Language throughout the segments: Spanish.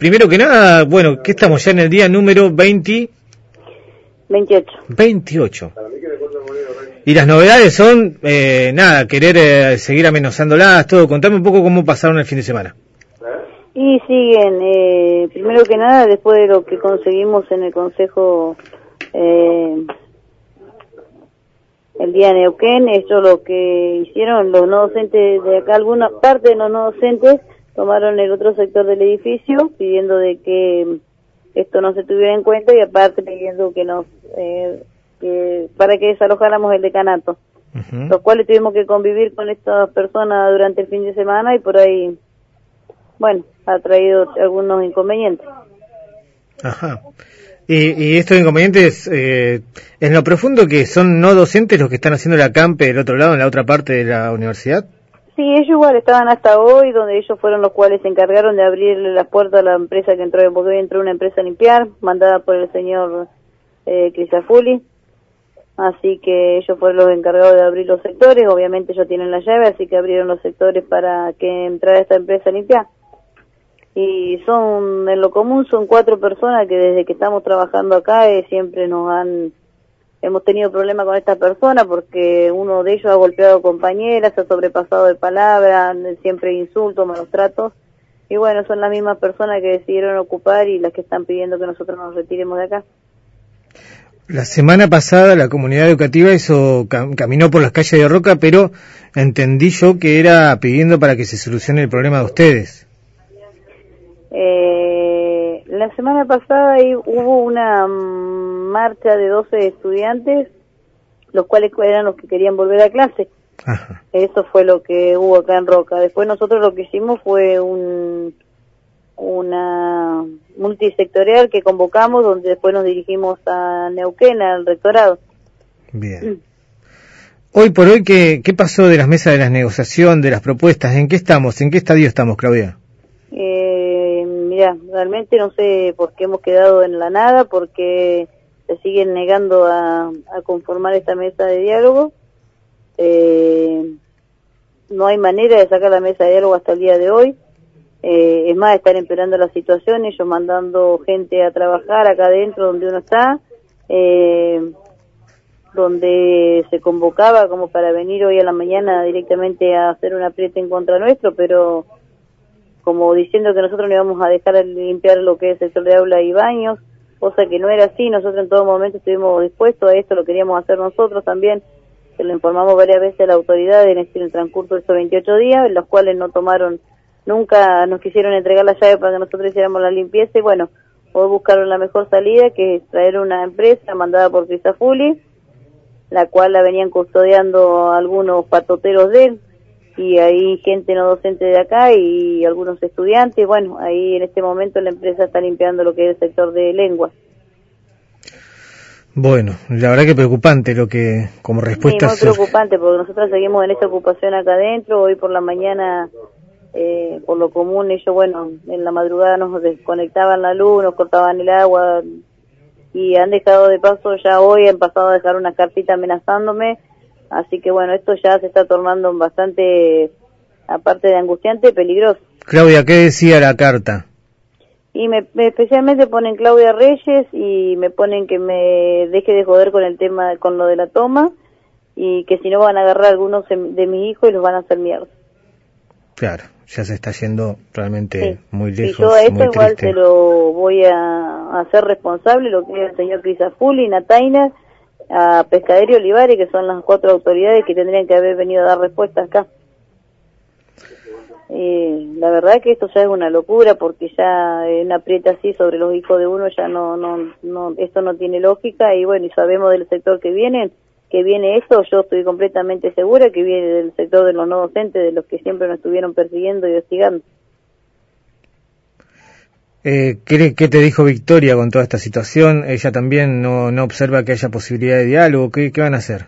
primero que nada, bueno, que estamos ya en el día número 20... 28. 28. Y las novedades son, eh, nada, querer eh, seguir amenazándolas, todo. Contame un poco cómo pasaron el fin de semana. Y siguen, eh, primero que nada, después de lo que conseguimos en el Consejo eh, el día de Neuquén, esto lo que hicieron los no docentes de acá, alguna parte de los no docentes tomaron el otro sector del edificio pidiendo de que esto no se tuviera en cuenta y aparte pidiendo que nos eh, para que desalojáramos el decanato, los cuales tuvimos que convivir con estas personas durante el fin de semana y por ahí, bueno, ha traído algunos inconvenientes. Ajá. Y, estos inconvenientes, eh, en lo profundo que son no docentes los que están haciendo la campe del otro lado, en la otra parte de la universidad. Sí, ellos igual estaban hasta hoy, donde ellos fueron los cuales se encargaron de abrirle las puertas a la empresa que entró, porque hoy entró una empresa a limpiar, mandada por el señor eh, Crisafuli. Así que ellos fueron los encargados de abrir los sectores, obviamente ellos tienen la llave, así que abrieron los sectores para que entrara esta empresa a limpiar. Y son, en lo común, son cuatro personas que desde que estamos trabajando acá eh, siempre nos han, hemos tenido problemas con esta persona porque uno de ellos ha golpeado compañeras, ha sobrepasado de palabras, siempre insultos, malos tratos. Y bueno, son las mismas personas que decidieron ocupar y las que están pidiendo que nosotros nos retiremos de acá. La semana pasada la comunidad educativa hizo caminó por las calles de Roca, pero entendí yo que era pidiendo para que se solucione el problema de ustedes. Eh, la semana pasada hubo una marcha de 12 estudiantes, los cuales eran los que querían volver a clase. Eso fue lo que hubo acá en Roca. Después nosotros lo que hicimos fue un una multisectorial que convocamos, donde después nos dirigimos a Neuquén, al rectorado. Bien. Hoy por hoy, ¿qué, ¿qué pasó de las mesas de la negociación, de las propuestas? ¿En qué estamos? ¿En qué estadio estamos, Claudia? Eh, mira, realmente no sé por qué hemos quedado en la nada, porque se siguen negando a, conformar esta mesa de diálogo. Eh, no hay manera de sacar la mesa de diálogo hasta el día de hoy. Eh, es más, estar empeorando la situación, ellos mandando gente a trabajar acá adentro donde uno está, eh, donde se convocaba como para venir hoy a la mañana directamente a hacer una apriete en contra nuestro, pero como diciendo que nosotros no íbamos a dejar de limpiar lo que es el sector de aula y baños, cosa que no era así, nosotros en todo momento estuvimos dispuestos a esto, lo queríamos hacer nosotros también, se lo informamos varias veces a la autoridad en, este, el transcurso de estos 28 días, en los cuales no tomaron nunca nos quisieron entregar la llave para que nosotros hiciéramos la limpieza. Y bueno, hoy buscaron la mejor salida que es traer una empresa mandada por Cristafuli, la cual la venían custodiando algunos patoteros de él y hay gente no docente de acá y algunos estudiantes, bueno, ahí en este momento la empresa está limpiando lo que es el sector de lenguas. Bueno, la verdad que preocupante lo que como respuesta. Sí, muy preocupante porque nosotros seguimos en esta ocupación acá adentro. Hoy por la mañana eh, por lo común ellos, bueno, en la madrugada nos desconectaban la luz, nos cortaban el agua y han dejado de paso ya hoy, han pasado a dejar una cartita amenazándome, así que bueno, esto ya se está tornando bastante, aparte de angustiante, peligroso. Claudia, ¿qué decía la carta? Y me, especialmente ponen Claudia Reyes y me ponen que me deje de joder con el tema, con lo de la toma y que si no van a agarrar algunos de mis hijos y los van a hacer mierda. Claro, ya se está yendo realmente muy lejos. Y yo a esto igual se lo voy a hacer responsable, lo que es el señor Crisafuli, Nataina, a Pescaderio Olivares, que son las cuatro autoridades que tendrían que haber venido a dar respuesta acá. Eh, la verdad que esto ya es una locura porque ya una aprieta así sobre los hijos de uno ya no, no, no, esto no tiene lógica y bueno, y sabemos del sector que vienen que viene esto, yo estoy completamente segura que viene del sector de los no docentes, de los que siempre nos estuvieron persiguiendo y hostigando. Eh, ¿qué, ¿Qué te dijo Victoria con toda esta situación? ¿Ella también no, no observa que haya posibilidad de diálogo? ¿Qué, qué van a hacer?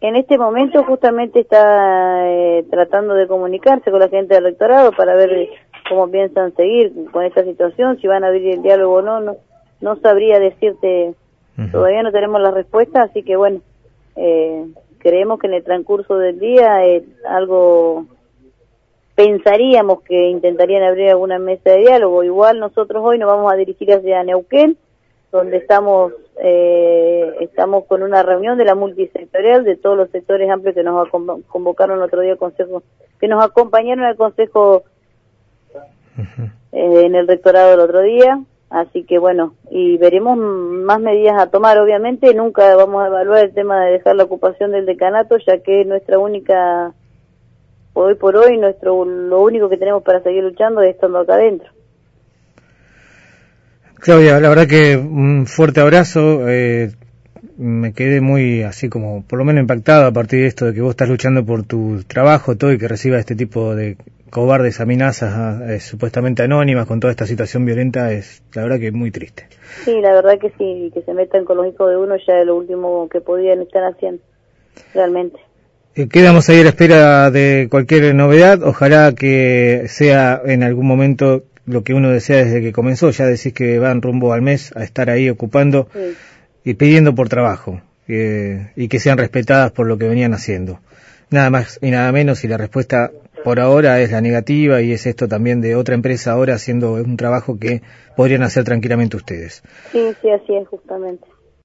En este momento justamente está eh, tratando de comunicarse con la gente del rectorado para ver cómo piensan seguir con esta situación, si van a abrir el diálogo o no, no, no sabría decirte Todavía no tenemos la respuesta, así que bueno, eh, creemos que en el transcurso del día eh, algo pensaríamos que intentarían abrir alguna mesa de diálogo. Igual nosotros hoy nos vamos a dirigir hacia Neuquén, donde estamos eh, estamos con una reunión de la multisectorial de todos los sectores amplios que nos convocaron el otro día al consejo, que nos acompañaron al consejo eh, en el rectorado el otro día. Así que bueno, y veremos más medidas a tomar, obviamente. Nunca vamos a evaluar el tema de dejar la ocupación del decanato, ya que es nuestra única, hoy por hoy, nuestro lo único que tenemos para seguir luchando es estando acá adentro. Claudia, la verdad que un fuerte abrazo. Eh, me quedé muy así como, por lo menos impactado a partir de esto de que vos estás luchando por tu trabajo, todo y que reciba este tipo de cobardes amenazas eh, supuestamente anónimas con toda esta situación violenta es la verdad que es muy triste. Sí, la verdad que sí, que se metan con los hijos de uno ya es lo último que podían estar haciendo, realmente. Eh, quedamos ahí a la espera de cualquier novedad, ojalá que sea en algún momento lo que uno desea desde que comenzó, ya decís que van rumbo al mes a estar ahí ocupando y pidiendo por trabajo eh, y que sean respetadas por lo que venían haciendo. Nada más y nada menos y la respuesta por ahora es la negativa y es esto también de otra empresa ahora haciendo un trabajo que podrían hacer tranquilamente ustedes. Sí, sí, así es justamente.